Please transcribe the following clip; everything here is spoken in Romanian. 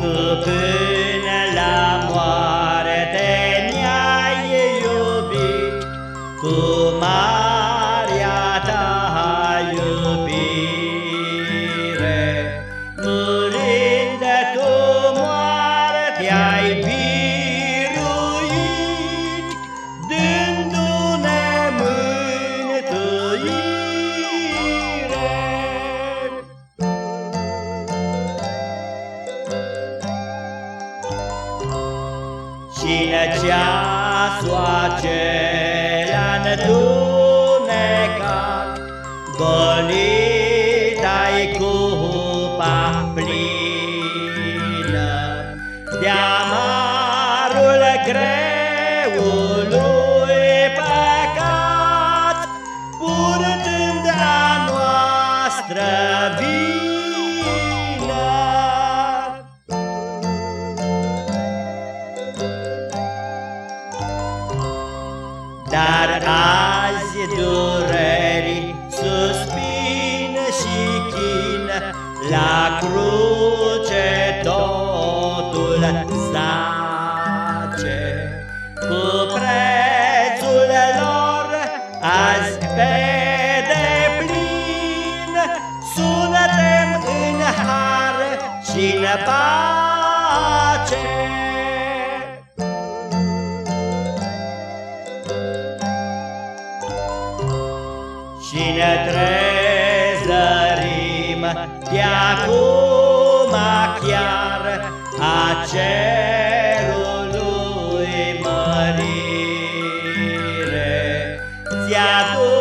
Tu Cine ceasul acela întunecat, Golit ai cupa plină, De amarul greului Dar azi dureri, suspin și chin, La cruce totul zace. Cu prețul lor azi pe deplin, Suntem în har și în pace. Și ne trezărim de acum chiar a cerului mărire. Ți-aducem